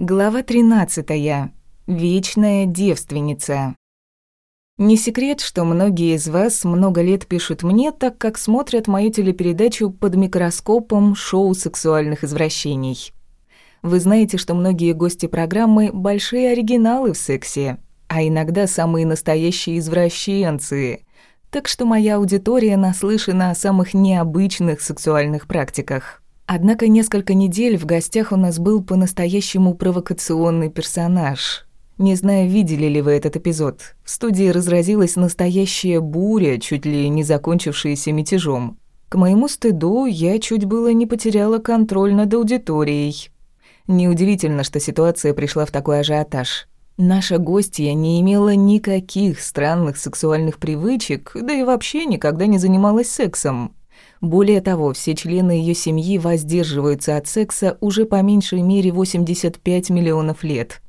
Глава 13. Вечная девственница. Не секрет, что многие из вас много лет пишут мне, так как смотрят мою телепередачу под микроскопом шоу сексуальных извращений. Вы знаете, что многие гости программы – большие оригиналы в сексе, а иногда самые настоящие извращенцы. Так что моя аудитория наслышана о самых необычных сексуальных практиках – Однако несколько недель в гостях у нас был по-настоящему провокационный персонаж. Не знаю, видели ли вы этот эпизод. В студии разразилась настоящая буря, чуть ли не закончившаяся мятежом. К моему стыду, я чуть было не потеряла контроль над аудиторией. Неудивительно, что ситуация пришла в такой ажиотаж. Наша гостья не имела никаких странных сексуальных привычек, да и вообще никогда не занималась сексом. Более того, все члены ее семьи воздерживаются от секса уже по меньшей мере 85 миллионов лет.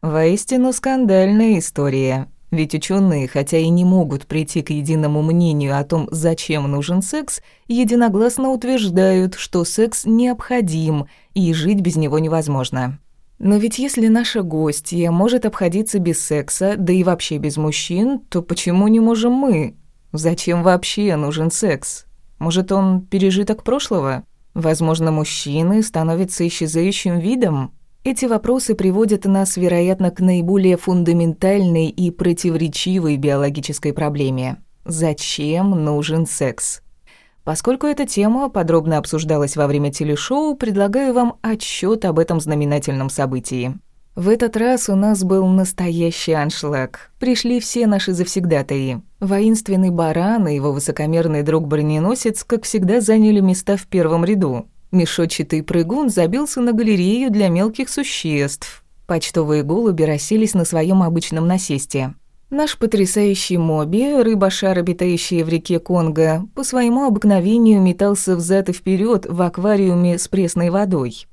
Воистину скандальная история. Ведь ученые, хотя и не могут прийти к единому мнению о том, зачем нужен секс, единогласно утверждают, что секс необходим и жить без него невозможно. Но ведь если наша гостья может обходиться без секса, да и вообще без мужчин, то почему не можем мы? Зачем вообще нужен секс? Может, он пережиток прошлого? Возможно, мужчины становятся исчезающим видом? Эти вопросы приводят нас, вероятно, к наиболее фундаментальной и противоречивой биологической проблеме. Зачем нужен секс? Поскольку эта тема подробно обсуждалась во время телешоу, предлагаю вам отчет об этом знаменательном событии. В этот раз у нас был настоящий аншлаг. Пришли все наши завсегдатаи. Воинственный баран и его высокомерный друг-броненосец, как всегда, заняли места в первом ряду. Мешочатый прыгун забился на галерею для мелких существ. Почтовые голуби расселись на своем обычном насесте. Наш потрясающий Моби, рыба-шар, обитающая в реке Конго, по своему обыкновению метался взад и вперед в аквариуме с пресной водой.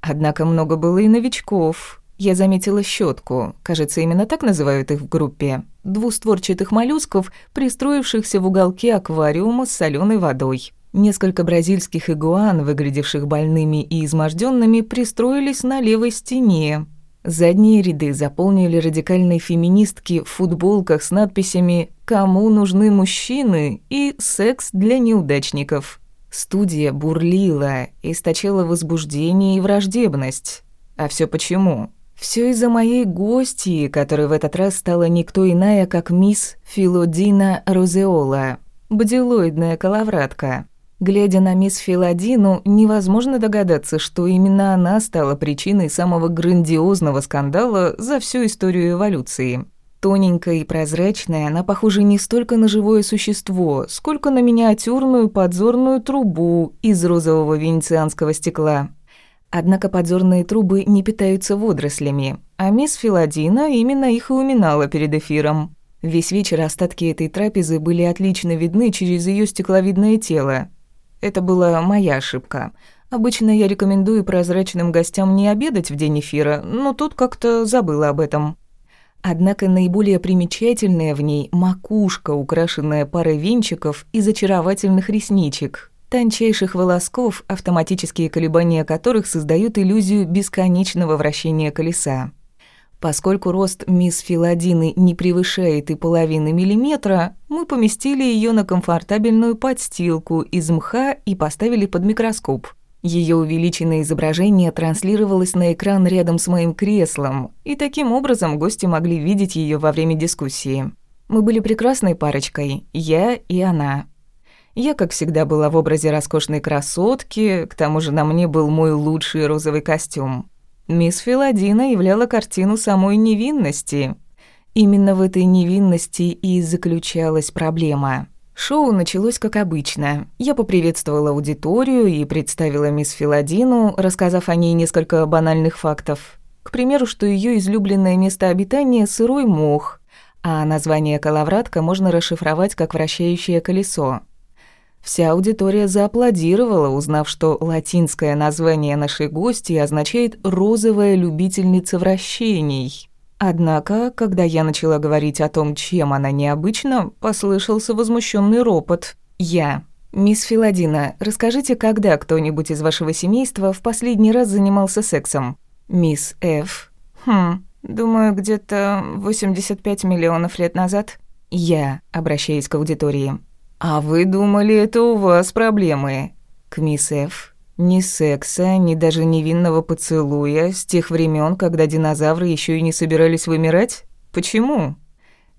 Однако много было и новичков. Я заметила щетку, кажется, именно так называют их в группе, двустворчатых моллюсков, пристроившихся в уголке аквариума с соленой водой. Несколько бразильских игуан, выглядевших больными и изможденными, пристроились на левой стене. Задние ряды заполнили радикальные феминистки в футболках с надписями «Кому нужны мужчины?» и «Секс для неудачников». Студия бурлила, источала возбуждение и враждебность. А все почему? Все из-за моей гости, которая в этот раз стала никто иная, как мисс Филодина Розеола, бдилоидная коловратка. Глядя на мисс Филадину, невозможно догадаться, что именно она стала причиной самого грандиозного скандала за всю историю эволюции. Тоненькая и прозрачная, она похожа не столько на живое существо, сколько на миниатюрную подзорную трубу из розового венецианского стекла. Однако подзорные трубы не питаются водорослями, а мисс Филадина именно их и уминала перед эфиром. Весь вечер остатки этой трапезы были отлично видны через ее стекловидное тело. Это была моя ошибка. Обычно я рекомендую прозрачным гостям не обедать в день эфира, но тут как-то забыла об этом. Однако наиболее примечательная в ней макушка, украшенная парой венчиков из очаровательных ресничек, тончайших волосков, автоматические колебания которых создают иллюзию бесконечного вращения колеса. Поскольку рост мисс Филадины не превышает и половины миллиметра, мы поместили ее на комфортабельную подстилку из мха и поставили под микроскоп. Ее увеличенное изображение транслировалось на экран рядом с моим креслом, и таким образом гости могли видеть ее во время дискуссии. Мы были прекрасной парочкой, я и она. Я, как всегда, была в образе роскошной красотки, к тому же на мне был мой лучший розовый костюм. Мисс Филадина являла картину самой невинности. Именно в этой невинности и заключалась проблема. Шоу началось как обычно. Я поприветствовала аудиторию и представила мисс Филадину, рассказав о ней несколько банальных фактов. К примеру, что ее излюбленное место обитания – сырой мох, а название «коловратка» можно расшифровать как «вращающее колесо». Вся аудитория зааплодировала, узнав, что латинское название нашей гости означает «розовая любительница вращений». Однако, когда я начала говорить о том, чем она необычна, послышался возмущенный ропот. «Я. Мисс Филадина, расскажите, когда кто-нибудь из вашего семейства в последний раз занимался сексом?» Мисс Ф. Хм, думаю, где-то 85 миллионов лет назад. Я, обращаясь к аудитории. А вы думали, это у вас проблемы? К мисс Ф. Ни секса, ни даже невинного поцелуя с тех времен, когда динозавры еще и не собирались вымирать? Почему?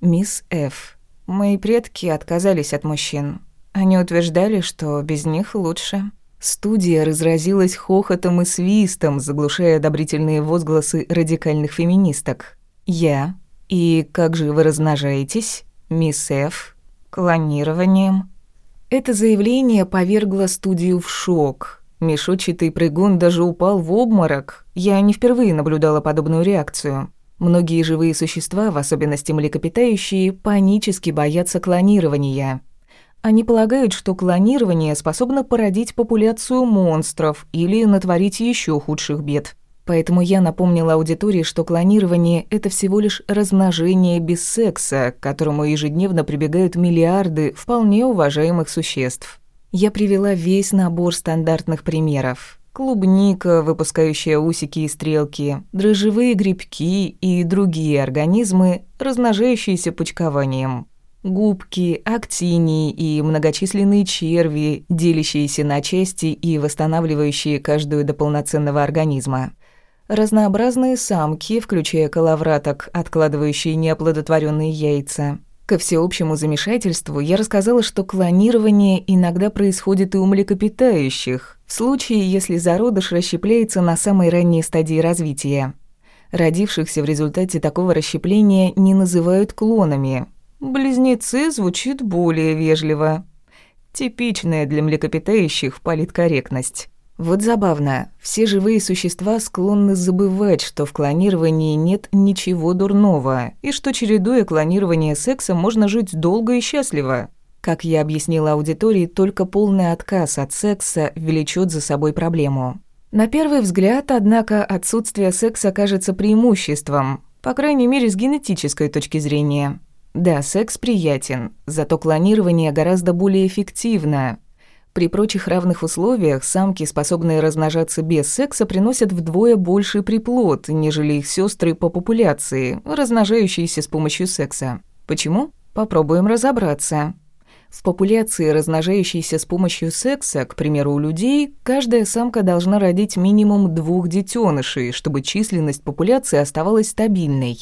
Мисс Ф. Мои предки отказались от мужчин. Они утверждали, что без них лучше. Студия разразилась хохотом и свистом, заглушая одобрительные возгласы радикальных феминисток. Я. И как же вы размножаетесь? Мисс Ф. Клонированием. Это заявление повергло студию в шок. Мешочатый прыгун даже упал в обморок. Я не впервые наблюдала подобную реакцию. Многие живые существа, в особенности млекопитающие, панически боятся клонирования. Они полагают, что клонирование способно породить популяцию монстров или натворить еще худших бед. Поэтому я напомнила аудитории, что клонирование – это всего лишь размножение без секса, к которому ежедневно прибегают миллиарды вполне уважаемых существ. Я привела весь набор стандартных примеров. Клубника, выпускающая усики и стрелки, дрожжевые грибки и другие организмы, размножающиеся почкованием губки, актинии и многочисленные черви, делящиеся на части и восстанавливающие каждую до полноценного организма. Разнообразные самки, включая коловраток, откладывающие неоплодотворенные яйца. Ко всеобщему замешательству я рассказала, что клонирование иногда происходит и у млекопитающих, в случае, если зародыш расщепляется на самой ранней стадии развития. Родившихся в результате такого расщепления не называют клонами, Близнецы звучит более вежливо. Типичная для млекопитающих политкорректность. Вот забавно, все живые существа склонны забывать, что в клонировании нет ничего дурного, и что, чередуя клонирование секса, можно жить долго и счастливо. Как я объяснила аудитории, только полный отказ от секса влечет за собой проблему. На первый взгляд, однако, отсутствие секса кажется преимуществом, по крайней мере, с генетической точки зрения. Да, секс приятен, зато клонирование гораздо более эффективно. При прочих равных условиях самки, способные размножаться без секса, приносят вдвое больше приплод, нежели их сестры по популяции, размножающиеся с помощью секса. Почему? Попробуем разобраться. В популяции, размножающейся с помощью секса, к примеру, у людей, каждая самка должна родить минимум двух детенышей, чтобы численность популяции оставалась стабильной.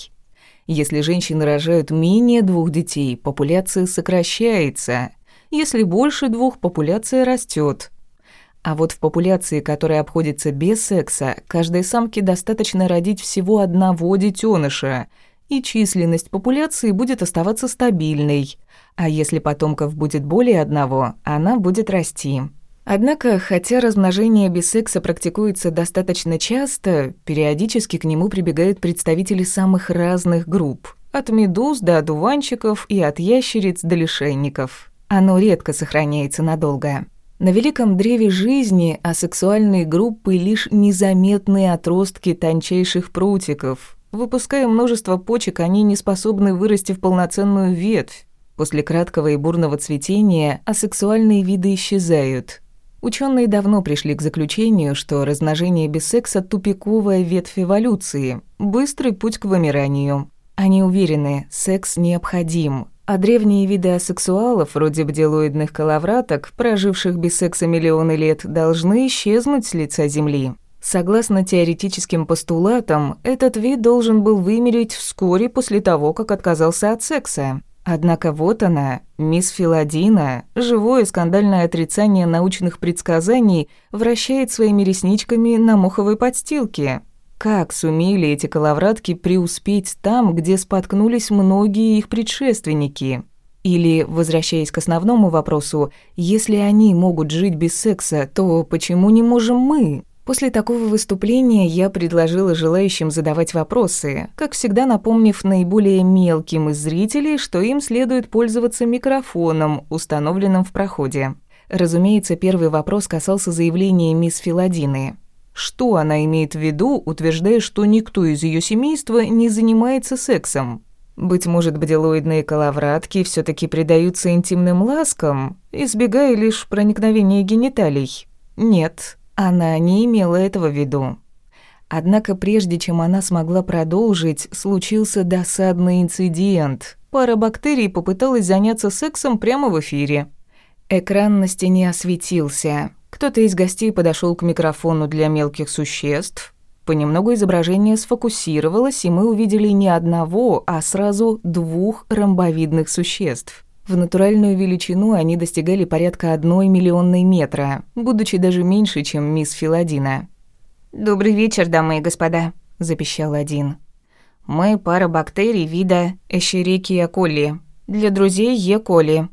Если женщины рожают менее двух детей, популяция сокращается. Если больше двух, популяция растет. А вот в популяции, которая обходится без секса, каждой самке достаточно родить всего одного детеныша, и численность популяции будет оставаться стабильной. А если потомков будет более одного, она будет расти. Однако, хотя размножение без секса практикуется достаточно часто, периодически к нему прибегают представители самых разных групп. От медуз до одуванчиков и от ящериц до лишайников. Оно редко сохраняется надолго. На великом древе жизни асексуальные группы лишь незаметные отростки тончайших прутиков. Выпуская множество почек, они не способны вырасти в полноценную ветвь. После краткого и бурного цветения асексуальные виды исчезают, Ученые давно пришли к заключению, что размножение без секса – тупиковая ветвь эволюции, быстрый путь к вымиранию. Они уверены, секс необходим, а древние виды асексуалов, вроде бделоидных коловраток, проживших без секса миллионы лет, должны исчезнуть с лица Земли. Согласно теоретическим постулатам, этот вид должен был вымереть вскоре после того, как отказался от секса. Однако вот она, мисс Филадина, живое скандальное отрицание научных предсказаний, вращает своими ресничками на моховой подстилке. Как сумели эти коловратки преуспеть там, где споткнулись многие их предшественники? Или, возвращаясь к основному вопросу, если они могут жить без секса, то почему не можем мы? После такого выступления я предложила желающим задавать вопросы, как всегда напомнив наиболее мелким из зрителей, что им следует пользоваться микрофоном, установленным в проходе. Разумеется, первый вопрос касался заявления мисс Филадины. Что она имеет в виду, утверждая, что никто из ее семейства не занимается сексом? Быть может, бделоидные коловратки все таки предаются интимным ласкам, избегая лишь проникновения гениталий? Нет, она не имела этого в виду. Однако прежде чем она смогла продолжить, случился досадный инцидент. Пара бактерий попыталась заняться сексом прямо в эфире. Экран на стене осветился. Кто-то из гостей подошел к микрофону для мелких существ. Понемногу изображение сфокусировалось, и мы увидели не одного, а сразу двух ромбовидных существ. В натуральную величину они достигали порядка одной миллионной метра, будучи даже меньше, чем мисс Филадина. «Добрый вечер, дамы и господа», – запищал один. «Мы пара бактерий вида Эшерикия коли. Для друзей Е. коли.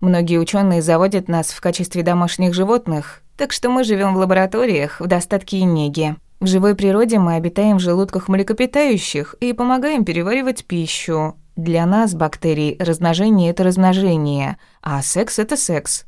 Многие ученые заводят нас в качестве домашних животных, так что мы живем в лабораториях в достатке и неге. В живой природе мы обитаем в желудках млекопитающих и помогаем переваривать пищу. Для нас, бактерий, размножение – это размножение, а секс – это секс.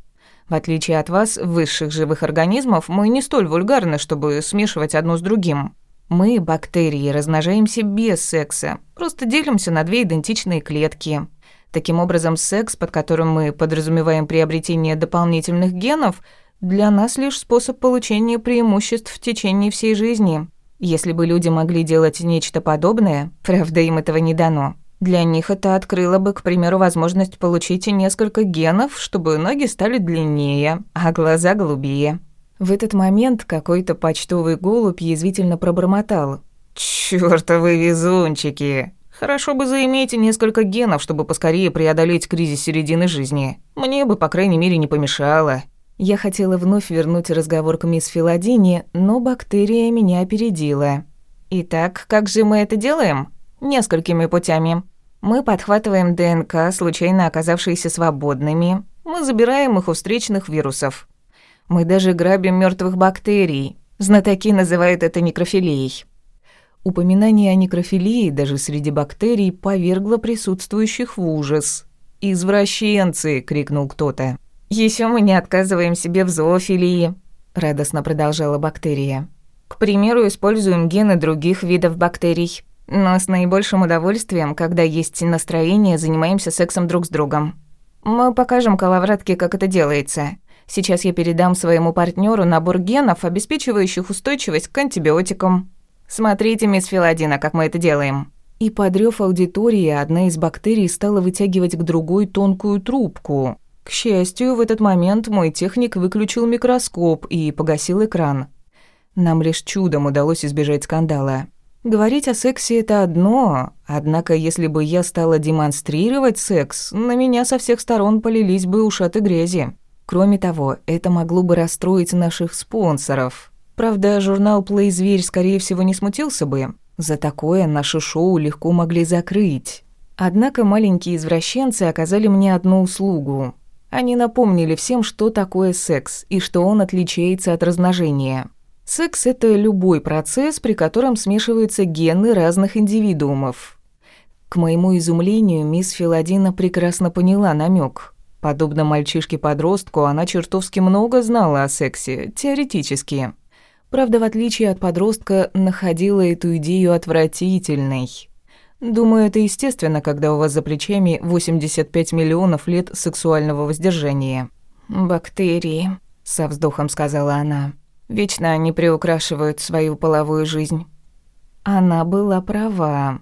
В отличие от вас, высших живых организмов, мы не столь вульгарны, чтобы смешивать одно с другим. Мы, бактерии, размножаемся без секса, просто делимся на две идентичные клетки. Таким образом, секс, под которым мы подразумеваем приобретение дополнительных генов, для нас лишь способ получения преимуществ в течение всей жизни. Если бы люди могли делать нечто подобное, правда, им этого не дано, для них это открыло бы, к примеру, возможность получить несколько генов, чтобы ноги стали длиннее, а глаза голубее. В этот момент какой-то почтовый голубь язвительно пробормотал. «Чёртовы везунчики! Хорошо бы заиметь несколько генов, чтобы поскорее преодолеть кризис середины жизни. Мне бы, по крайней мере, не помешало». Я хотела вновь вернуть разговор к мисс Филадине, но бактерия меня опередила. «Итак, как же мы это делаем?» Несколькими путями. Мы подхватываем ДНК, случайно оказавшиеся свободными. Мы забираем их у встречных вирусов. Мы даже грабим мертвых бактерий. Знатоки называют это некрофилией. Упоминание о некрофилии даже среди бактерий повергло присутствующих в ужас. «Извращенцы!» — крикнул кто-то. Еще мы не отказываем себе в зоофилии», — радостно продолжала бактерия. «К примеру, используем гены других видов бактерий. Но с наибольшим удовольствием, когда есть настроение, занимаемся сексом друг с другом. Мы покажем коловратке, как это делается. Сейчас я передам своему партнеру набор генов, обеспечивающих устойчивость к антибиотикам. Смотрите, мисс Филадина, как мы это делаем. И подрёв аудитории, одна из бактерий стала вытягивать к другой тонкую трубку. К счастью, в этот момент мой техник выключил микроскоп и погасил экран. Нам лишь чудом удалось избежать скандала. Говорить о сексе – это одно, однако если бы я стала демонстрировать секс, на меня со всех сторон полились бы ушаты грязи. Кроме того, это могло бы расстроить наших спонсоров. Правда, журнал Play Зверь скорее всего не смутился бы. За такое наше шоу легко могли закрыть. Однако маленькие извращенцы оказали мне одну услугу. Они напомнили всем, что такое секс и что он отличается от размножения. Секс – это любой процесс, при котором смешиваются гены разных индивидуумов. К моему изумлению, мисс Филадина прекрасно поняла намек. Подобно мальчишке-подростку, она чертовски много знала о сексе, теоретически. Правда, в отличие от подростка, находила эту идею отвратительной. Думаю, это естественно, когда у вас за плечами 85 миллионов лет сексуального воздержания. «Бактерии», — со вздохом сказала она. Вечно они приукрашивают свою половую жизнь. Она была права.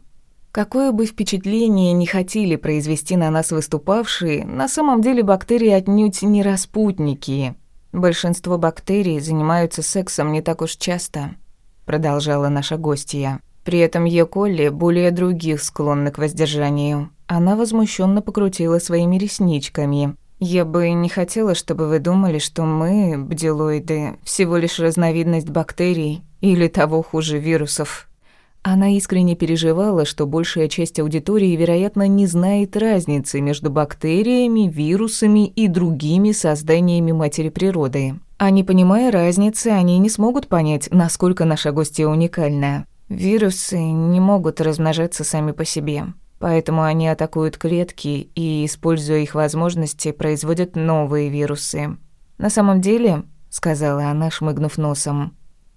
Какое бы впечатление не хотели произвести на нас выступавшие, на самом деле бактерии отнюдь не распутники. Большинство бактерий занимаются сексом не так уж часто, продолжала наша гостья. При этом Е. колли более других склонны к воздержанию. Она возмущенно покрутила своими ресничками. Я бы не хотела, чтобы вы думали, что мы, бделоиды, всего лишь разновидность бактерий или того хуже вирусов. Она искренне переживала, что большая часть аудитории, вероятно, не знает разницы между бактериями, вирусами и другими созданиями матери природы. А не понимая разницы, они не смогут понять, насколько наша гостья уникальна. Вирусы не могут размножаться сами по себе. Поэтому они атакуют клетки и, используя их возможности, производят новые вирусы. На самом деле, сказала она, шмыгнув носом,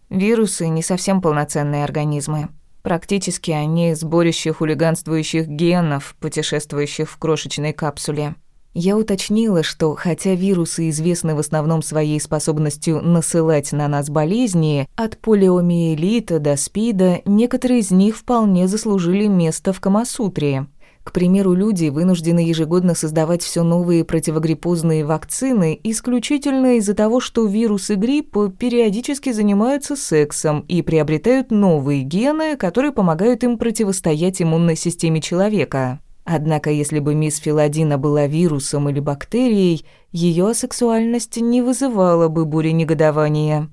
вирусы не совсем полноценные организмы. Практически они сборище хулиганствующих генов, путешествующих в крошечной капсуле. Я уточнила, что хотя вирусы известны в основном своей способностью насылать на нас болезни, от полиомиелита до СПИДа, некоторые из них вполне заслужили место в Камасутре. К примеру, люди вынуждены ежегодно создавать все новые противогриппозные вакцины исключительно из-за того, что вирусы гриппа периодически занимаются сексом и приобретают новые гены, которые помогают им противостоять иммунной системе человека. Однако, если бы мисс Филадина была вирусом или бактерией, ее сексуальность не вызывала бы бури негодования.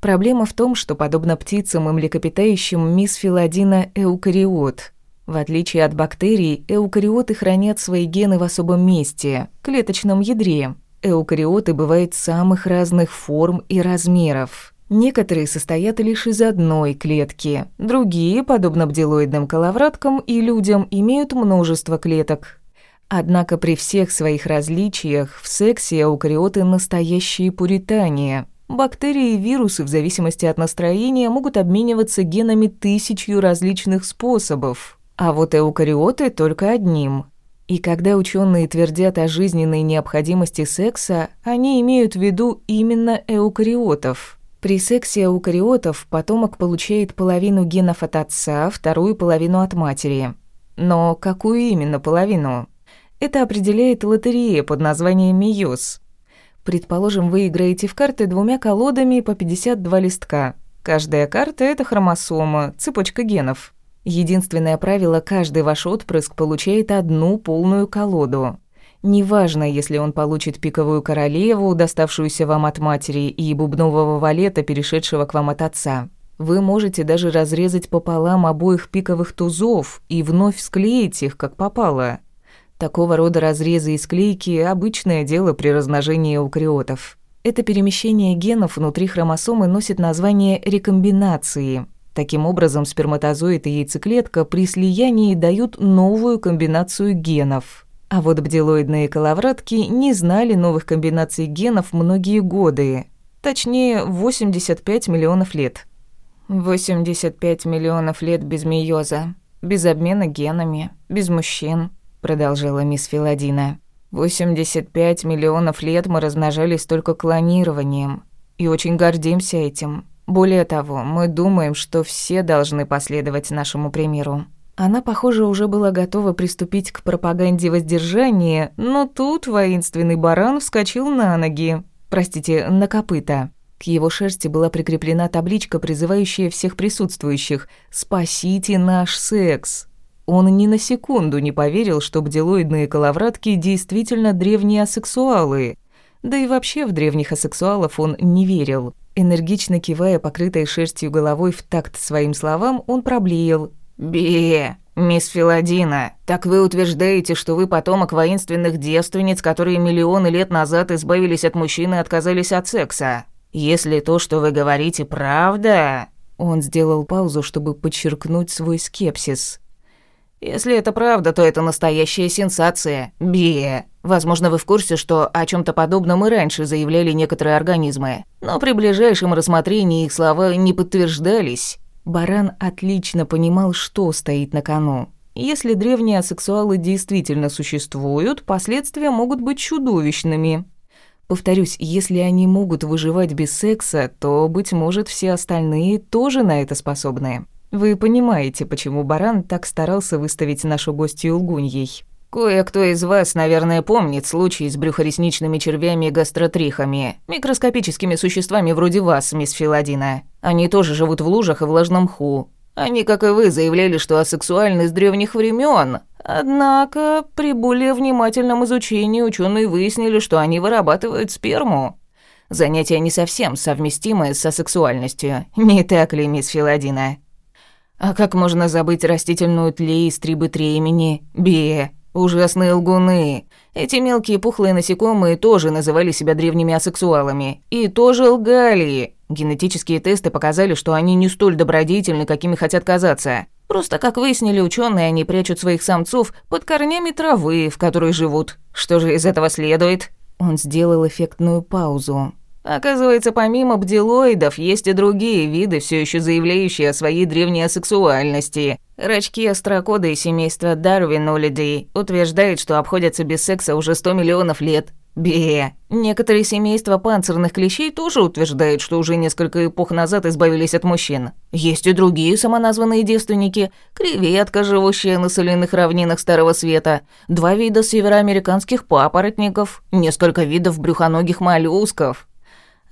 Проблема в том, что, подобно птицам и млекопитающим, мисс Филадина – эукариот. В отличие от бактерий, эукариоты хранят свои гены в особом месте – клеточном ядре. Эукариоты бывают самых разных форм и размеров – Некоторые состоят лишь из одной клетки, другие, подобно бделоидным коловраткам и людям, имеют множество клеток. Однако при всех своих различиях в сексе аукариоты настоящие пуритане. Бактерии и вирусы в зависимости от настроения могут обмениваться генами тысячью различных способов, а вот эукариоты только одним. И когда ученые твердят о жизненной необходимости секса, они имеют в виду именно эукариотов – при сексе эукариотов потомок получает половину генов от отца, вторую половину от матери. Но какую именно половину? Это определяет лотерея под названием «Мейоз». Предположим, вы играете в карты двумя колодами по 52 листка. Каждая карта – это хромосома, цепочка генов. Единственное правило – каждый ваш отпрыск получает одну полную колоду. Неважно, если он получит пиковую королеву, доставшуюся вам от матери, и бубнового валета, перешедшего к вам от отца. Вы можете даже разрезать пополам обоих пиковых тузов и вновь склеить их, как попало. Такого рода разрезы и склейки – обычное дело при размножении эукариотов. Это перемещение генов внутри хромосомы носит название рекомбинации. Таким образом, сперматозоид и яйцеклетка при слиянии дают новую комбинацию генов – а вот бделоидные коловратки не знали новых комбинаций генов многие годы. Точнее, 85 миллионов лет. 85 миллионов лет без мейоза, без обмена генами, без мужчин, продолжила мисс Филадина. 85 миллионов лет мы размножались только клонированием и очень гордимся этим. Более того, мы думаем, что все должны последовать нашему примеру. Она, похоже, уже была готова приступить к пропаганде воздержания, но тут воинственный баран вскочил на ноги. Простите, на копыта. К его шерсти была прикреплена табличка, призывающая всех присутствующих «Спасите наш секс». Он ни на секунду не поверил, что бделоидные коловратки действительно древние асексуалы. Да и вообще в древних асексуалов он не верил. Энергично кивая покрытой шерстью головой в такт своим словам, он проблеял «Бе, мисс Филадина, так вы утверждаете, что вы потомок воинственных девственниц, которые миллионы лет назад избавились от мужчины и отказались от секса? Если то, что вы говорите, правда...» Он сделал паузу, чтобы подчеркнуть свой скепсис. «Если это правда, то это настоящая сенсация. Бе. Возможно, вы в курсе, что о чем то подобном и раньше заявляли некоторые организмы, но при ближайшем рассмотрении их слова не подтверждались». Баран отлично понимал, что стоит на кону. Если древние асексуалы действительно существуют, последствия могут быть чудовищными. Повторюсь, если они могут выживать без секса, то, быть может, все остальные тоже на это способны. Вы понимаете, почему Баран так старался выставить нашу гостью лгуньей. Кое-кто из вас, наверное, помнит случай с брюхоресничными червями и гастротрихами, микроскопическими существами вроде вас, мисс Филадина. Они тоже живут в лужах и влажном мху. Они, как и вы, заявляли, что асексуальны с древних времен. Однако, при более внимательном изучении ученые выяснили, что они вырабатывают сперму. Занятие не совсем совместимое с асексуальностью, не так ли, мисс Филадина? А как можно забыть растительную тлей из трибы имени Бе? Ужасные лгуны. Эти мелкие пухлые насекомые тоже называли себя древними асексуалами. И тоже лгали. Генетические тесты показали, что они не столь добродетельны, какими хотят казаться. Просто, как выяснили ученые, они прячут своих самцов под корнями травы, в которой живут. Что же из этого следует? Он сделал эффектную паузу. Оказывается, помимо бделоидов, есть и другие виды, все еще заявляющие о своей древней асексуальности – Рачки острокоды и семейство Дарвин-Улидей утверждают, что обходятся без секса уже сто миллионов лет. Бе. Некоторые семейства панцирных клещей тоже утверждают, что уже несколько эпох назад избавились от мужчин. Есть и другие самоназванные девственники. Креветка, живущая на соляных равнинах Старого Света. Два вида североамериканских папоротников. Несколько видов брюхоногих моллюсков.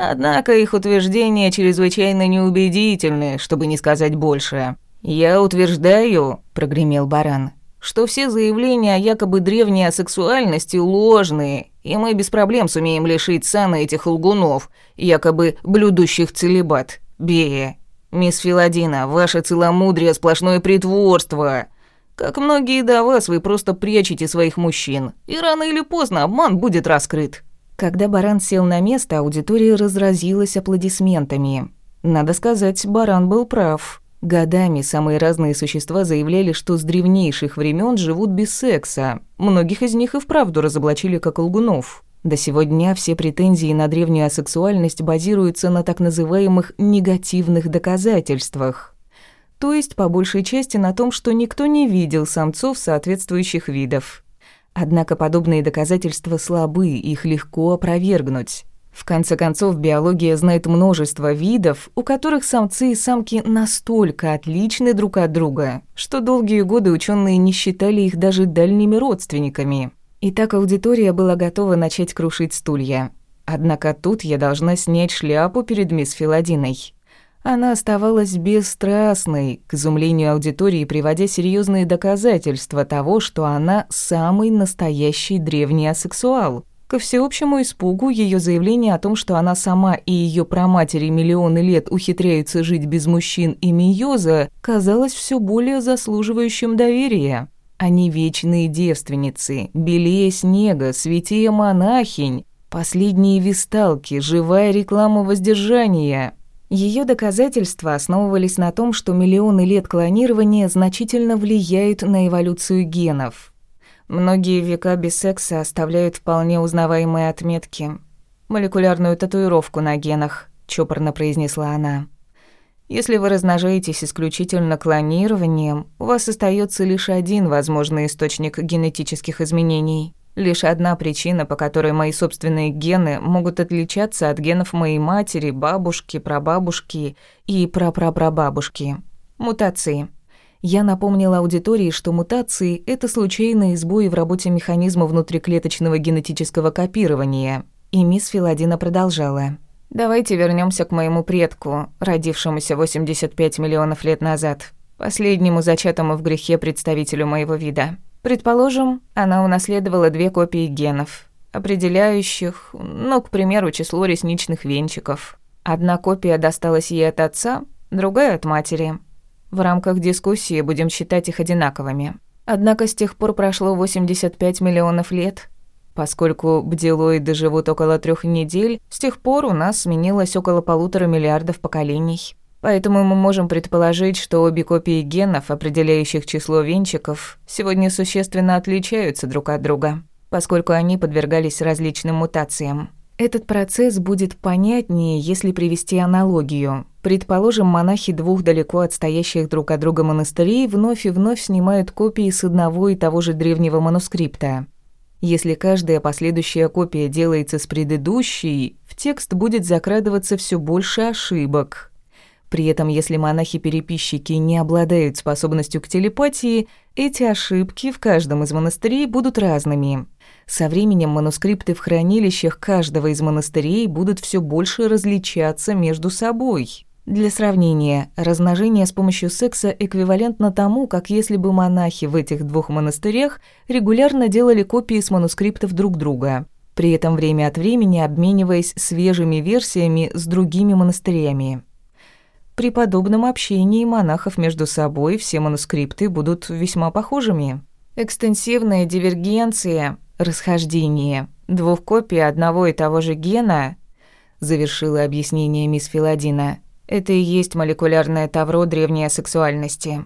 Однако их утверждения чрезвычайно неубедительны, чтобы не сказать больше. «Я утверждаю», — прогремел баран, что все заявления о якобы древней асексуальности ложные, и мы без проблем сумеем лишить сана этих лгунов, якобы блюдущих целебат. Бея. Мисс Филадина, ваше целомудрие – сплошное притворство. Как многие до вас, вы просто прячете своих мужчин, и рано или поздно обман будет раскрыт». Когда баран сел на место, аудитория разразилась аплодисментами. Надо сказать, баран был прав. Годами самые разные существа заявляли, что с древнейших времен живут без секса. Многих из них и вправду разоблачили как лгунов. До сего дня все претензии на древнюю асексуальность базируются на так называемых негативных доказательствах. То есть, по большей части, на том, что никто не видел самцов соответствующих видов. Однако подобные доказательства слабы, их легко опровергнуть. В конце концов, биология знает множество видов, у которых самцы и самки настолько отличны друг от друга, что долгие годы ученые не считали их даже дальними родственниками. И так аудитория была готова начать крушить стулья. Однако тут я должна снять шляпу перед мисс Филадиной. Она оставалась бесстрастной, к изумлению аудитории, приводя серьезные доказательства того, что она самый настоящий древний асексуал. Ко всеобщему испугу ее заявление о том, что она сама и ее праматери миллионы лет ухитряются жить без мужчин и Миоза, казалось все более заслуживающим доверия. Они вечные девственницы, белее снега, святее монахинь, последние висталки, живая реклама воздержания. Ее доказательства основывались на том, что миллионы лет клонирования значительно влияют на эволюцию генов – Многие века без секса оставляют вполне узнаваемые отметки. Молекулярную татуировку на генах, чопорно произнесла она. Если вы размножаетесь исключительно клонированием, у вас остается лишь один возможный источник генетических изменений. Лишь одна причина, по которой мои собственные гены могут отличаться от генов моей матери, бабушки, прабабушки и прапрапрабабушки. Мутации. Я напомнила аудитории, что мутации – это случайные сбои в работе механизма внутриклеточного генетического копирования. И мисс Филадина продолжала. «Давайте вернемся к моему предку, родившемуся 85 миллионов лет назад, последнему зачатому в грехе представителю моего вида. Предположим, она унаследовала две копии генов, определяющих, ну, к примеру, число ресничных венчиков. Одна копия досталась ей от отца, другая – от матери – в рамках дискуссии будем считать их одинаковыми. Однако с тех пор прошло 85 миллионов лет. Поскольку бделоиды живут около трех недель, с тех пор у нас сменилось около полутора миллиардов поколений. Поэтому мы можем предположить, что обе копии генов, определяющих число венчиков, сегодня существенно отличаются друг от друга, поскольку они подвергались различным мутациям. Этот процесс будет понятнее, если привести аналогию. Предположим, монахи двух далеко отстоящих друг от друга монастырей вновь и вновь снимают копии с одного и того же древнего манускрипта. Если каждая последующая копия делается с предыдущей, в текст будет закрадываться все больше ошибок. При этом, если монахи-переписчики не обладают способностью к телепатии, эти ошибки в каждом из монастырей будут разными – со временем манускрипты в хранилищах каждого из монастырей будут все больше различаться между собой. Для сравнения, размножение с помощью секса эквивалентно тому, как если бы монахи в этих двух монастырях регулярно делали копии с манускриптов друг друга, при этом время от времени обмениваясь свежими версиями с другими монастырями. При подобном общении монахов между собой все манускрипты будут весьма похожими. Экстенсивная дивергенция расхождение двух копий одного и того же гена, завершила объяснение мисс Филадина. Это и есть молекулярное тавро древней сексуальности.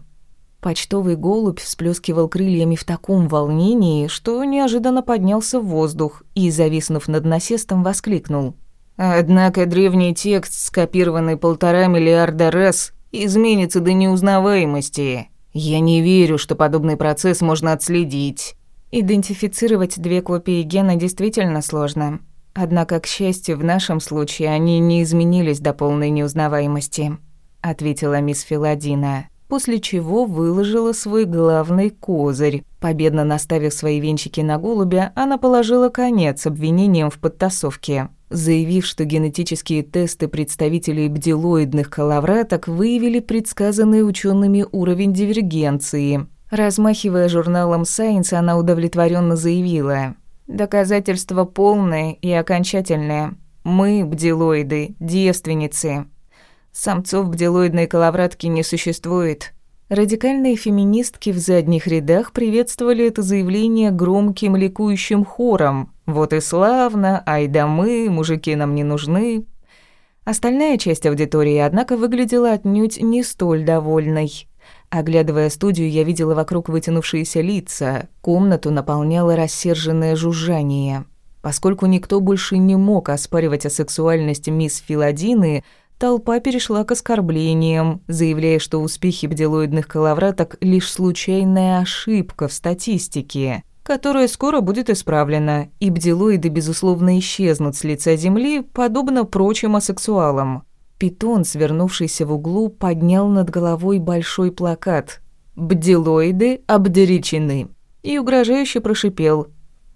Почтовый голубь всплескивал крыльями в таком волнении, что неожиданно поднялся в воздух и, зависнув над насестом, воскликнул. «Однако древний текст, скопированный полтора миллиарда раз, изменится до неузнаваемости. Я не верю, что подобный процесс можно отследить. Идентифицировать две копии гена действительно сложно. Однако, к счастью, в нашем случае они не изменились до полной неузнаваемости, ответила мисс Филадина, после чего выложила свой главный козырь. Победно наставив свои венчики на голубя, она положила конец обвинениям в подтасовке, заявив, что генетические тесты представителей бдилоидных коловраток выявили предсказанный учеными уровень дивергенции. Размахивая журналом Science, она удовлетворенно заявила: Доказательства полные и окончательные. Мы, бдилоиды, девственницы. Самцов бдилоидной коловратки не существует. Радикальные феминистки в задних рядах приветствовали это заявление громким ликующим хором. «Вот и славно, ай да мы, мужики нам не нужны». Остальная часть аудитории, однако, выглядела отнюдь не столь довольной. Оглядывая студию, я видела вокруг вытянувшиеся лица. Комнату наполняло рассерженное жужжание. Поскольку никто больше не мог оспаривать о сексуальности мисс Филадины, толпа перешла к оскорблениям, заявляя, что успехи бделоидных коловраток – лишь случайная ошибка в статистике, которая скоро будет исправлена, и бделоиды, безусловно, исчезнут с лица Земли, подобно прочим асексуалам. Питон, свернувшийся в углу, поднял над головой большой плакат «Бдилоиды обдоречены» и угрожающе прошипел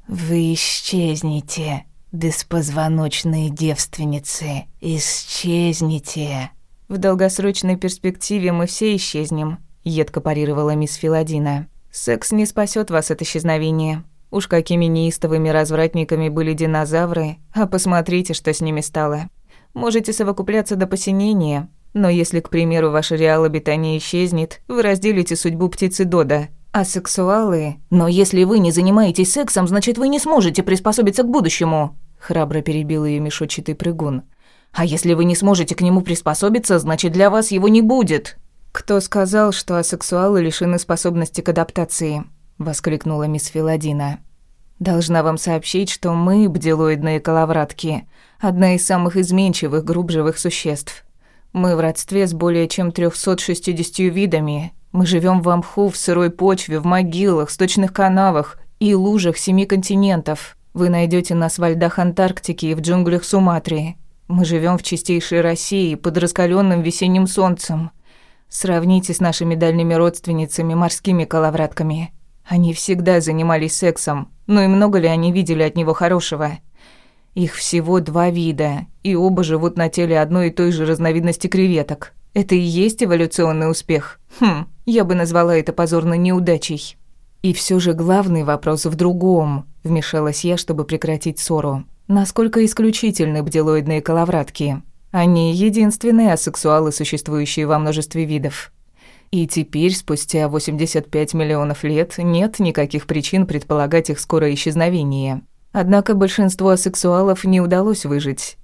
«Вы исчезнете, беспозвоночные девственницы, исчезните». «В долгосрочной перспективе мы все исчезнем», — едко парировала мисс Филадина. «Секс не спасет вас от исчезновения. Уж какими неистовыми развратниками были динозавры, а посмотрите, что с ними стало. Можете совокупляться до посинения, но если, к примеру, ваш реал обитания исчезнет, вы разделите судьбу птицы Дода. А сексуалы... Но если вы не занимаетесь сексом, значит, вы не сможете приспособиться к будущему. Храбро перебил ее мешочатый прыгун. А если вы не сможете к нему приспособиться, значит, для вас его не будет. Кто сказал, что асексуалы лишены способности к адаптации? воскликнула мисс Филадина. Должна вам сообщить, что мы, бделоидные коловратки, одна из самых изменчивых групп живых существ. Мы в родстве с более чем 360 видами. Мы живем в амху, в сырой почве, в могилах, сточных канавах и лужах семи континентов. Вы найдете нас во льдах Антарктики и в джунглях Суматрии. Мы живем в чистейшей России под раскаленным весенним солнцем. Сравните с нашими дальними родственницами, морскими коловратками. Они всегда занимались сексом, но и много ли они видели от него хорошего? Их всего два вида, и оба живут на теле одной и той же разновидности креветок. Это и есть эволюционный успех. Хм, я бы назвала это позорной неудачей. И все же главный вопрос в другом, вмешалась я, чтобы прекратить ссору. Насколько исключительны бделоидные коловратки? Они единственные асексуалы, существующие во множестве видов. И теперь, спустя 85 миллионов лет, нет никаких причин предполагать их скорое исчезновение. Однако большинству асексуалов не удалось выжить.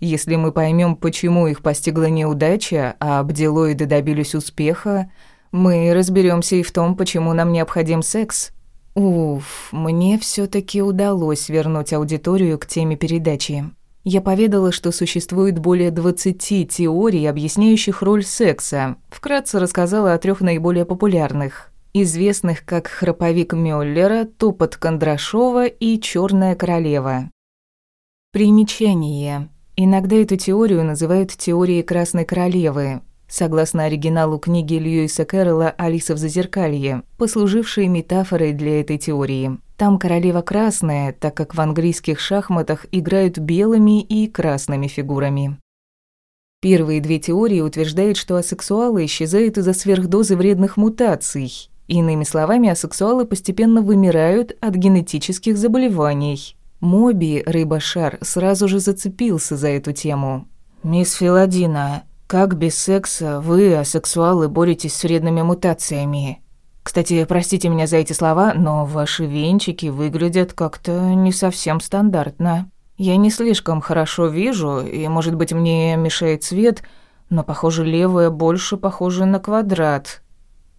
Если мы поймем, почему их постигла неудача, а абдилоиды добились успеха, мы разберемся и в том, почему нам необходим секс. Уф, мне все таки удалось вернуть аудиторию к теме передачи. Я поведала, что существует более 20 теорий, объясняющих роль секса. Вкратце рассказала о трех наиболее популярных, известных как храповик Мюллера, топот Кондрашова и черная королева. Примечание. Иногда эту теорию называют теорией красной королевы, согласно оригиналу книги Льюиса Кэрролла «Алиса в зазеркалье», послужившей метафорой для этой теории. Там королева красная, так как в английских шахматах играют белыми и красными фигурами. Первые две теории утверждают, что асексуалы исчезают из-за сверхдозы вредных мутаций. Иными словами, асексуалы постепенно вымирают от генетических заболеваний. Моби, рыба-шар, сразу же зацепился за эту тему. «Мисс Филадина, как без секса вы, асексуалы, боретесь с вредными мутациями?» Кстати, простите меня за эти слова, но ваши венчики выглядят как-то не совсем стандартно. Я не слишком хорошо вижу, и, может быть, мне мешает цвет, но, похоже, левая больше похожа на квадрат.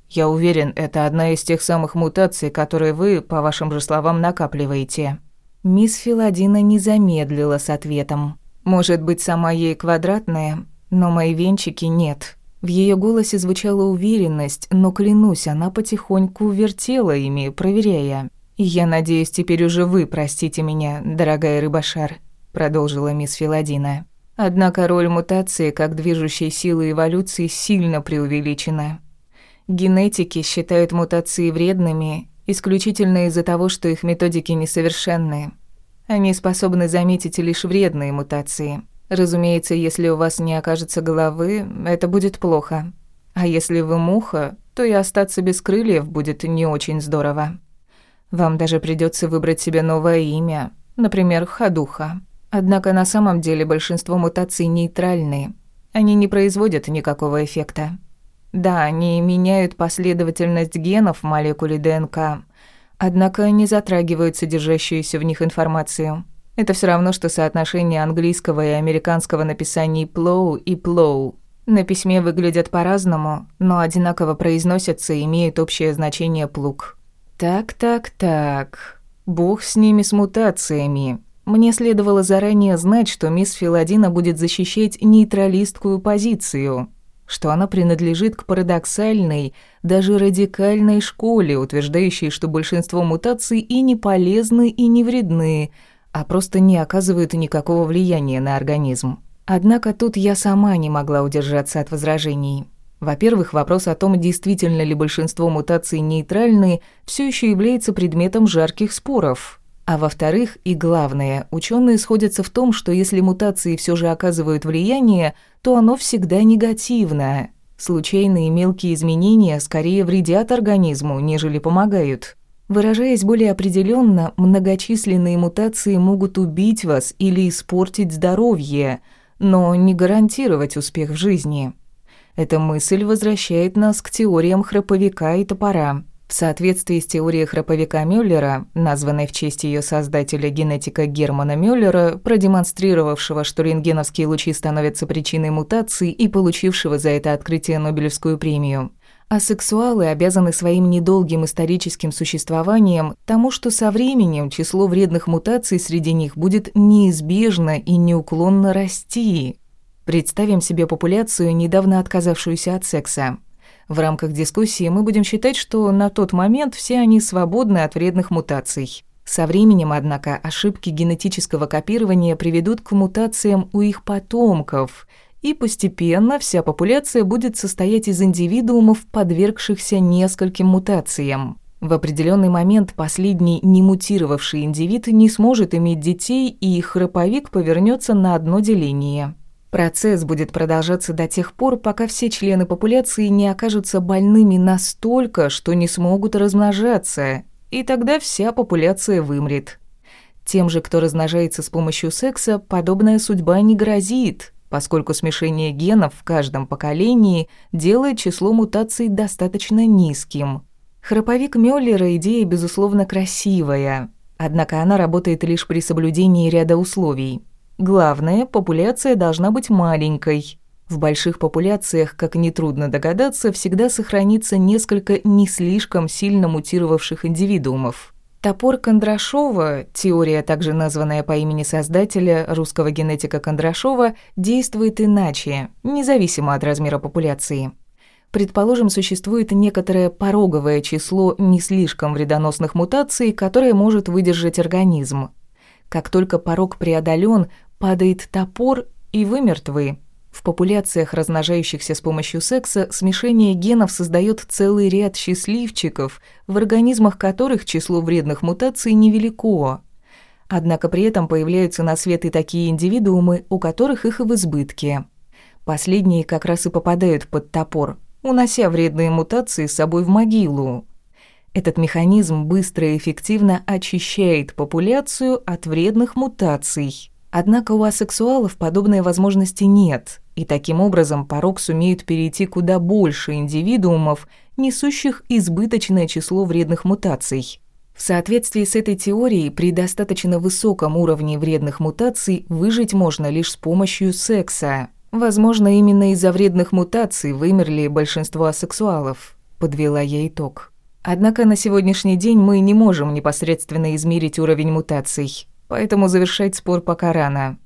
Я уверен, это одна из тех самых мутаций, которые вы, по вашим же словам, накапливаете. Мисс Филадина не замедлила с ответом. Может быть, сама ей квадратная, но мои венчики нет. В ее голосе звучала уверенность, но, клянусь, она потихоньку вертела ими, проверяя. «Я надеюсь, теперь уже вы простите меня, дорогая рыбашар», — продолжила мисс Филадина. «Однако роль мутации как движущей силы эволюции сильно преувеличена. Генетики считают мутации вредными исключительно из-за того, что их методики несовершенны. Они способны заметить лишь вредные мутации. Разумеется, если у вас не окажется головы, это будет плохо. А если вы муха, то и остаться без крыльев будет не очень здорово. Вам даже придется выбрать себе новое имя, например, Хадуха. Однако на самом деле большинство мутаций нейтральны. Они не производят никакого эффекта. Да, они меняют последовательность генов в молекуле ДНК, однако не затрагивают содержащуюся в них информацию. Это все равно, что соотношение английского и американского написаний «plow» и «plow». На письме выглядят по-разному, но одинаково произносятся и имеют общее значение «плуг». Так-так-так. Бог с ними, с мутациями. Мне следовало заранее знать, что мисс Филадина будет защищать нейтралистскую позицию что она принадлежит к парадоксальной, даже радикальной школе, утверждающей, что большинство мутаций и не полезны, и не вредны, а просто не оказывают никакого влияния на организм. Однако тут я сама не могла удержаться от возражений. Во-первых, вопрос о том, действительно ли большинство мутаций нейтральны, все еще является предметом жарких споров. А во-вторых, и главное, ученые сходятся в том, что если мутации все же оказывают влияние, то оно всегда негативное. Случайные мелкие изменения скорее вредят организму, нежели помогают. Выражаясь более определенно, многочисленные мутации могут убить вас или испортить здоровье, но не гарантировать успех в жизни. Эта мысль возвращает нас к теориям храповика и топора. В соответствии с теорией храповика Мюллера, названной в честь ее создателя генетика Германа Мюллера, продемонстрировавшего, что рентгеновские лучи становятся причиной мутаций и получившего за это открытие Нобелевскую премию, асексуалы обязаны своим недолгим историческим существованием тому, что со временем число вредных мутаций среди них будет неизбежно и неуклонно расти. Представим себе популяцию, недавно отказавшуюся от секса. В рамках дискуссии мы будем считать, что на тот момент все они свободны от вредных мутаций. Со временем, однако, ошибки генетического копирования приведут к мутациям у их потомков, и постепенно вся популяция будет состоять из индивидуумов, подвергшихся нескольким мутациям. В определенный момент последний немутировавший индивид не сможет иметь детей, и храповик повернется на одно деление. Процесс будет продолжаться до тех пор, пока все члены популяции не окажутся больными настолько, что не смогут размножаться, и тогда вся популяция вымрет. Тем же, кто размножается с помощью секса, подобная судьба не грозит, поскольку смешение генов в каждом поколении делает число мутаций достаточно низким. Храповик Мюллера идея, безусловно, красивая, однако она работает лишь при соблюдении ряда условий – Главное, популяция должна быть маленькой. В больших популяциях, как нетрудно догадаться, всегда сохранится несколько не слишком сильно мутировавших индивидуумов. Топор Кондрашова, теория, также названная по имени создателя, русского генетика Кондрашова, действует иначе, независимо от размера популяции. Предположим, существует некоторое пороговое число не слишком вредоносных мутаций, которое может выдержать организм. Как только порог преодолен, падает топор, и вы мертвы. В популяциях, размножающихся с помощью секса, смешение генов создает целый ряд счастливчиков, в организмах которых число вредных мутаций невелико. Однако при этом появляются на свет и такие индивидуумы, у которых их и в избытке. Последние как раз и попадают под топор, унося вредные мутации с собой в могилу. Этот механизм быстро и эффективно очищает популяцию от вредных мутаций. Однако у асексуалов подобной возможности нет, и таким образом порог сумеют перейти куда больше индивидуумов, несущих избыточное число вредных мутаций. В соответствии с этой теорией, при достаточно высоком уровне вредных мутаций выжить можно лишь с помощью секса. Возможно, именно из-за вредных мутаций вымерли большинство асексуалов, подвела я итог. Однако на сегодняшний день мы не можем непосредственно измерить уровень мутаций, поэтому завершать спор пока рано.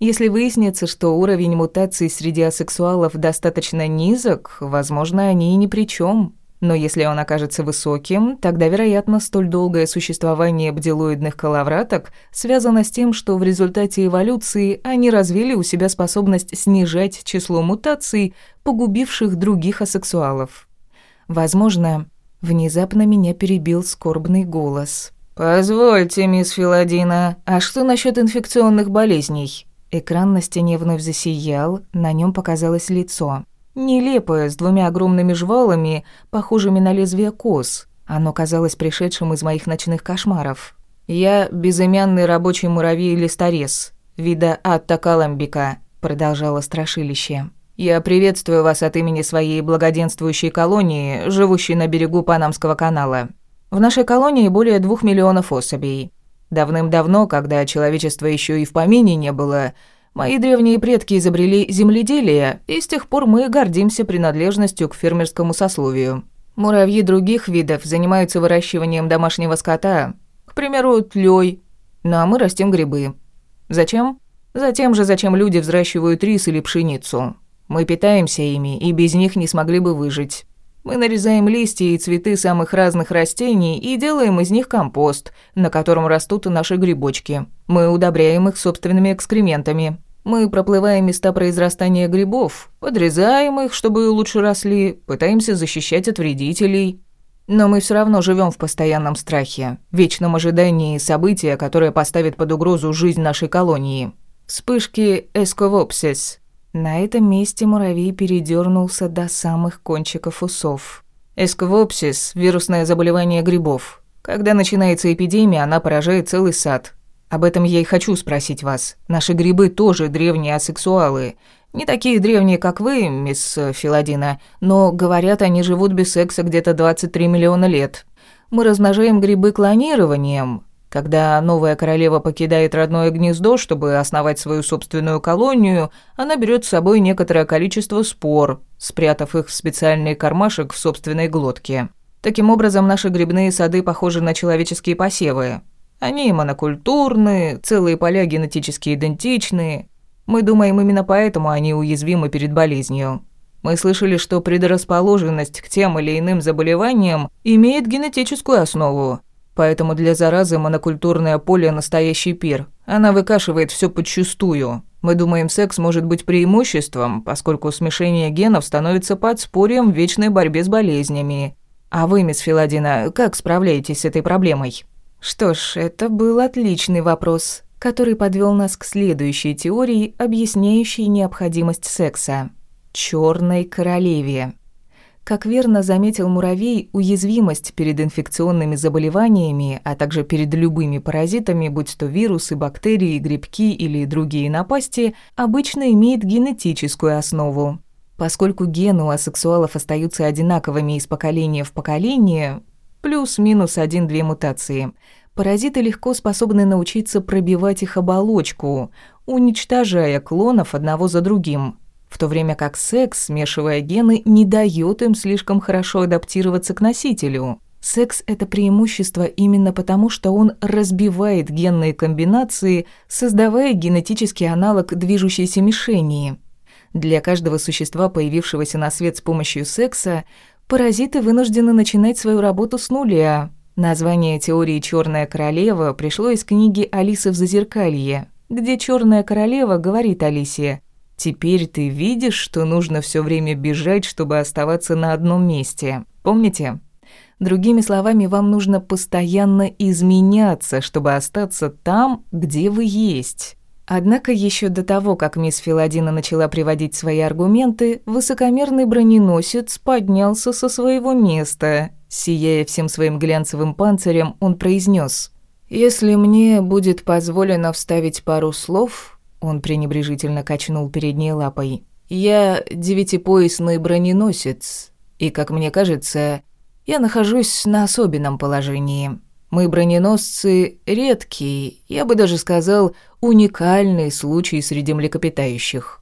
Если выяснится, что уровень мутаций среди асексуалов достаточно низок, возможно, они и ни при чем. Но если он окажется высоким, тогда, вероятно, столь долгое существование бделоидных коловраток связано с тем, что в результате эволюции они развили у себя способность снижать число мутаций, погубивших других асексуалов. Возможно, внезапно меня перебил скорбный голос. «Позвольте, мисс Филадина, а что насчет инфекционных болезней?» Экран на стене вновь засиял, на нем показалось лицо. Нелепое, с двумя огромными жвалами, похожими на лезвие кос. Оно казалось пришедшим из моих ночных кошмаров. «Я безымянный рабочий муравей-листорез, вида Атта Каламбика», — продолжало страшилище. «Я приветствую вас от имени своей благоденствующей колонии, живущей на берегу Панамского канала. В нашей колонии более двух миллионов особей. Давным-давно, когда человечества еще и в помине не было, Мои древние предки изобрели земледелие, и с тех пор мы гордимся принадлежностью к фермерскому сословию. Муравьи других видов занимаются выращиванием домашнего скота, к примеру, тлёй, ну а мы растим грибы. Зачем? Затем же, зачем люди взращивают рис или пшеницу. Мы питаемся ими, и без них не смогли бы выжить. Мы нарезаем листья и цветы самых разных растений и делаем из них компост, на котором растут наши грибочки. Мы удобряем их собственными экскрементами. Мы проплываем места произрастания грибов, подрезаем их, чтобы лучше росли, пытаемся защищать от вредителей. Но мы все равно живем в постоянном страхе, вечном ожидании события, которое поставит под угрозу жизнь нашей колонии. Вспышки эсковопсис, на этом месте муравей передернулся до самых кончиков усов. Эсквопсис – вирусное заболевание грибов. Когда начинается эпидемия, она поражает целый сад. Об этом я и хочу спросить вас. Наши грибы тоже древние асексуалы. Не такие древние, как вы, мисс Филадина, но, говорят, они живут без секса где-то 23 миллиона лет. Мы размножаем грибы клонированием, когда новая королева покидает родное гнездо, чтобы основать свою собственную колонию, она берет с собой некоторое количество спор, спрятав их в специальный кармашек в собственной глотке. Таким образом, наши грибные сады похожи на человеческие посевы. Они монокультурные, целые поля генетически идентичны. Мы думаем, именно поэтому они уязвимы перед болезнью. Мы слышали, что предрасположенность к тем или иным заболеваниям имеет генетическую основу. Поэтому для заразы монокультурное поле – настоящий пир. Она выкашивает все подчистую. Мы думаем, секс может быть преимуществом, поскольку смешение генов становится подспорьем в вечной борьбе с болезнями. А вы, мисс Филадина, как справляетесь с этой проблемой? Что ж, это был отличный вопрос, который подвел нас к следующей теории, объясняющей необходимость секса. Черной королеве. Как верно заметил муравей, уязвимость перед инфекционными заболеваниями, а также перед любыми паразитами, будь то вирусы, бактерии, грибки или другие напасти, обычно имеет генетическую основу. Поскольку гены у асексуалов остаются одинаковыми из поколения в поколение, плюс-минус один-две мутации, паразиты легко способны научиться пробивать их оболочку, уничтожая клонов одного за другим – в то время как секс, смешивая гены, не дает им слишком хорошо адаптироваться к носителю. Секс – это преимущество именно потому, что он разбивает генные комбинации, создавая генетический аналог движущейся мишени. Для каждого существа, появившегося на свет с помощью секса, паразиты вынуждены начинать свою работу с нуля. Название теории «Черная королева» пришло из книги «Алиса в зазеркалье», где Черная королева говорит Алисе – Теперь ты видишь, что нужно все время бежать, чтобы оставаться на одном месте. Помните? Другими словами, вам нужно постоянно изменяться, чтобы остаться там, где вы есть. Однако еще до того, как мисс Филадина начала приводить свои аргументы, высокомерный броненосец поднялся со своего места. Сияя всем своим глянцевым панцирем, он произнес: «Если мне будет позволено вставить пару слов, он пренебрежительно качнул передней лапой. «Я девятипоясный броненосец, и, как мне кажется, я нахожусь на особенном положении. Мы, броненосцы, редкий, я бы даже сказал, уникальный случай среди млекопитающих.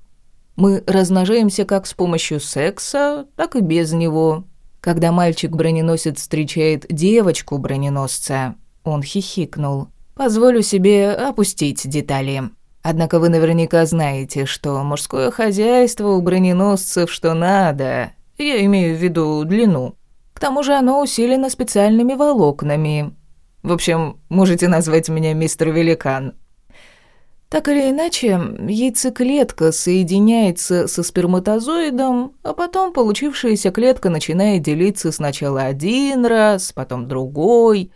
Мы размножаемся как с помощью секса, так и без него. Когда мальчик-броненосец встречает девочку-броненосца, он хихикнул. Позволю себе опустить детали. Однако вы наверняка знаете, что мужское хозяйство у броненосцев что надо. Я имею в виду длину. К тому же оно усилено специальными волокнами. В общем, можете назвать меня мистер Великан. Так или иначе, яйцеклетка соединяется со сперматозоидом, а потом получившаяся клетка начинает делиться сначала один раз, потом другой,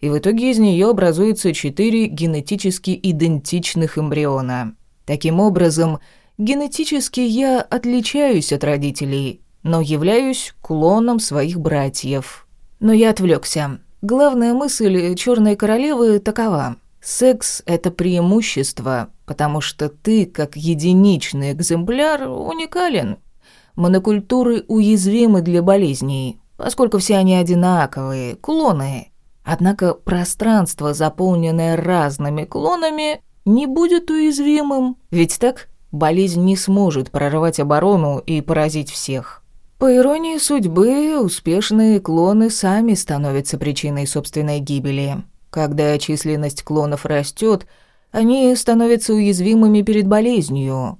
и в итоге из нее образуется четыре генетически идентичных эмбриона. Таким образом, генетически я отличаюсь от родителей, но являюсь клоном своих братьев. Но я отвлекся. Главная мысль Черной королевы такова – Секс – это преимущество, потому что ты, как единичный экземпляр, уникален. Монокультуры уязвимы для болезней, поскольку все они одинаковые, клоны. Однако пространство, заполненное разными клонами, не будет уязвимым, ведь так болезнь не сможет прорвать оборону и поразить всех. По иронии судьбы, успешные клоны сами становятся причиной собственной гибели. Когда численность клонов растет, они становятся уязвимыми перед болезнью.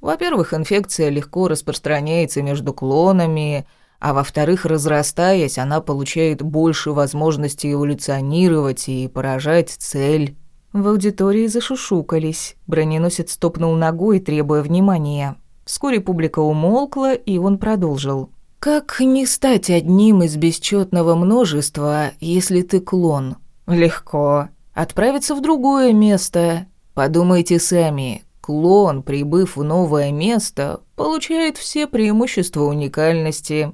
Во-первых, инфекция легко распространяется между клонами, а во-вторых, разрастаясь, она получает больше возможностей эволюционировать и поражать цель. В аудитории зашушукались. Броненосец топнул ногой, требуя внимания. Вскоре публика умолкла, и он продолжил. «Как не стать одним из бесчетного множества, если ты клон?» Легко. Отправиться в другое место. Подумайте сами. Клон, прибыв в новое место, получает все преимущества уникальности.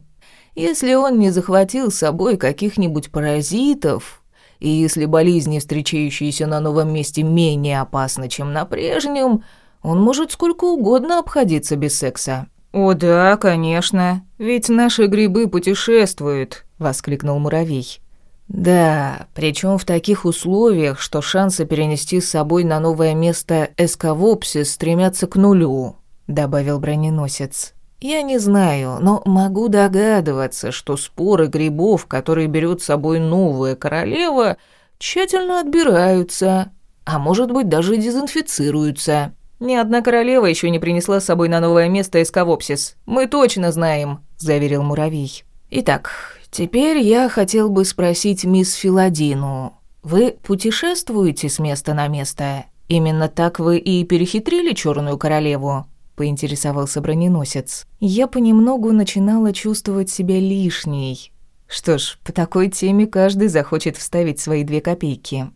Если он не захватил с собой каких-нибудь паразитов, и если болезни, встречающиеся на новом месте, менее опасны, чем на прежнем, он может сколько угодно обходиться без секса. «О да, конечно, ведь наши грибы путешествуют», — воскликнул муравей. Да, причем в таких условиях, что шансы перенести с собой на новое место эсковопсис стремятся к нулю, добавил броненосец. Я не знаю, но могу догадываться, что споры грибов, которые берет с собой новая королева, тщательно отбираются, а может быть даже дезинфицируются. Ни одна королева еще не принесла с собой на новое место эсковопсис. Мы точно знаем, заверил муравей. Итак, Теперь я хотел бы спросить мисс Филадину. Вы путешествуете с места на место? Именно так вы и перехитрили Черную королеву? Поинтересовался броненосец. Я понемногу начинала чувствовать себя лишней. Что ж, по такой теме каждый захочет вставить свои две копейки.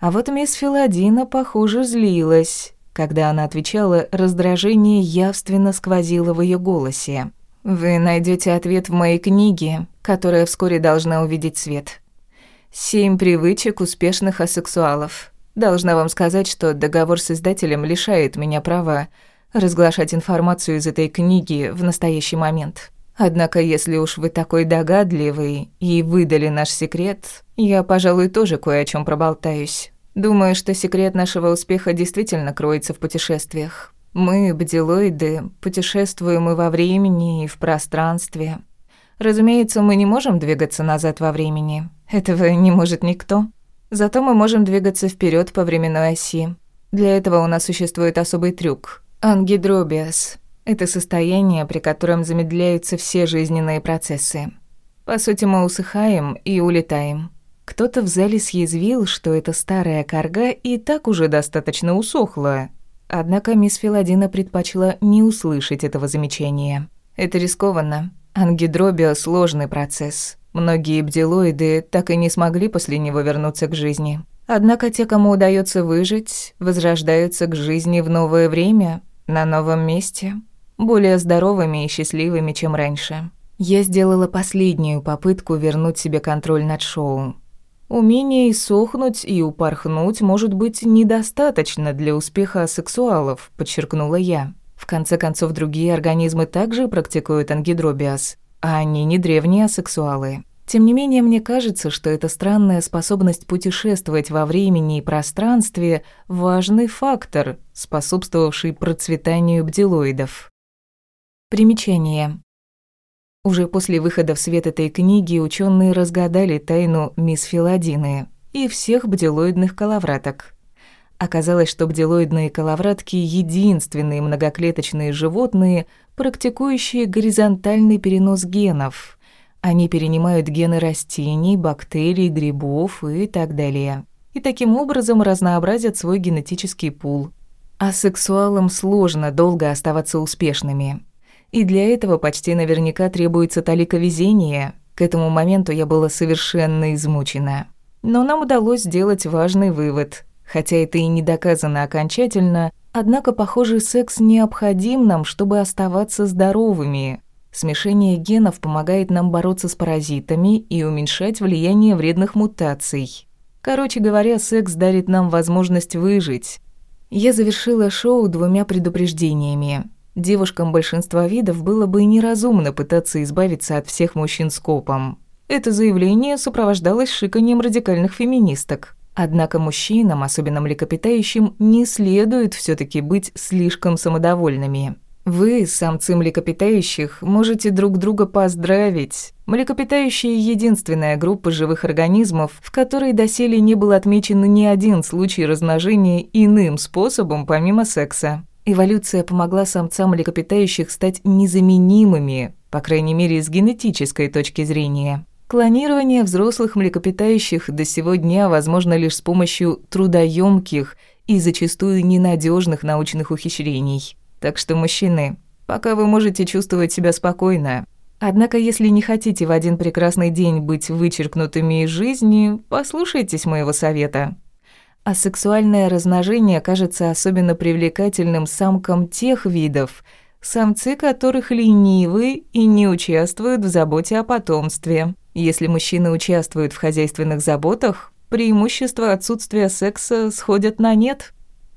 А вот мисс Филадина, похоже, злилась. Когда она отвечала, раздражение явственно сквозило в ее голосе. Вы найдете ответ в моей книге, которая вскоре должна увидеть свет. «Семь привычек успешных асексуалов». Должна вам сказать, что договор с издателем лишает меня права разглашать информацию из этой книги в настоящий момент. Однако, если уж вы такой догадливый и выдали наш секрет, я, пожалуй, тоже кое о чем проболтаюсь. Думаю, что секрет нашего успеха действительно кроется в путешествиях. Мы, бдилоиды, путешествуем и во времени, и в пространстве. Разумеется, мы не можем двигаться назад во времени. Этого не может никто. Зато мы можем двигаться вперед по временной оси. Для этого у нас существует особый трюк – ангидробиас. Это состояние, при котором замедляются все жизненные процессы. По сути, мы усыхаем и улетаем. Кто-то в зале съязвил, что эта старая корга и так уже достаточно усохла, Однако мисс Филадина предпочла не услышать этого замечания. Это рискованно. Ангидробио – сложный процесс. Многие бдилоиды так и не смогли после него вернуться к жизни. Однако те, кому удается выжить, возрождаются к жизни в новое время, на новом месте, более здоровыми и счастливыми, чем раньше. Я сделала последнюю попытку вернуть себе контроль над шоу. Умение иссохнуть и упорхнуть может быть недостаточно для успеха сексуалов, подчеркнула я. В конце концов, другие организмы также практикуют ангидробиаз, а они не древние асексуалы. Тем не менее, мне кажется, что эта странная способность путешествовать во времени и пространстве – важный фактор, способствовавший процветанию бдилоидов. Примечание. Уже после выхода в свет этой книги ученые разгадали тайну мисс Филадины и всех бделоидных коловраток. Оказалось, что бделоидные коловратки – единственные многоклеточные животные, практикующие горизонтальный перенос генов. Они перенимают гены растений, бактерий, грибов и так далее. И таким образом разнообразят свой генетический пул. А сексуалам сложно долго оставаться успешными. И для этого почти наверняка требуется талика везения. К этому моменту я была совершенно измучена. Но нам удалось сделать важный вывод – Хотя это и не доказано окончательно, однако, похоже, секс необходим нам, чтобы оставаться здоровыми. Смешение генов помогает нам бороться с паразитами и уменьшать влияние вредных мутаций. Короче говоря, секс дарит нам возможность выжить. Я завершила шоу двумя предупреждениями. Девушкам большинства видов было бы неразумно пытаться избавиться от всех мужчин скопом. Это заявление сопровождалось шиканием радикальных феминисток. Однако мужчинам, особенно млекопитающим, не следует все таки быть слишком самодовольными. Вы, самцы млекопитающих, можете друг друга поздравить. Млекопитающие – единственная группа живых организмов, в которой доселе не был отмечен ни один случай размножения иным способом, помимо секса. Эволюция помогла самцам млекопитающих стать незаменимыми, по крайней мере, с генетической точки зрения. Клонирование взрослых млекопитающих до сего дня возможно лишь с помощью трудоемких и зачастую ненадежных научных ухищрений. Так что, мужчины, пока вы можете чувствовать себя спокойно. Однако, если не хотите в один прекрасный день быть вычеркнутыми из жизни, послушайтесь моего совета. А сексуальное размножение кажется особенно привлекательным самкам тех видов, самцы которых ленивы и не участвуют в заботе о потомстве. Если мужчины участвуют в хозяйственных заботах, преимущества отсутствия секса сходят на нет.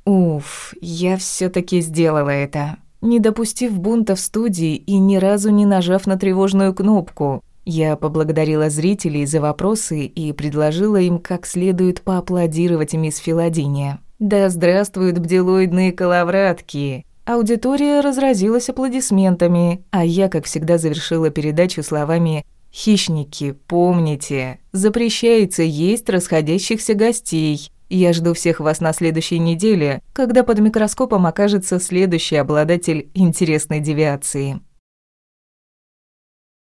Уф, я все таки сделала это. Не допустив бунта в студии и ни разу не нажав на тревожную кнопку. Я поблагодарила зрителей за вопросы и предложила им как следует поаплодировать мисс Филадиния. «Да здравствуют бделоидные коловратки!» Аудитория разразилась аплодисментами, а я, как всегда, завершила передачу словами Хищники, помните, запрещается есть расходящихся гостей. Я жду всех вас на следующей неделе, когда под микроскопом окажется следующий обладатель интересной девиации.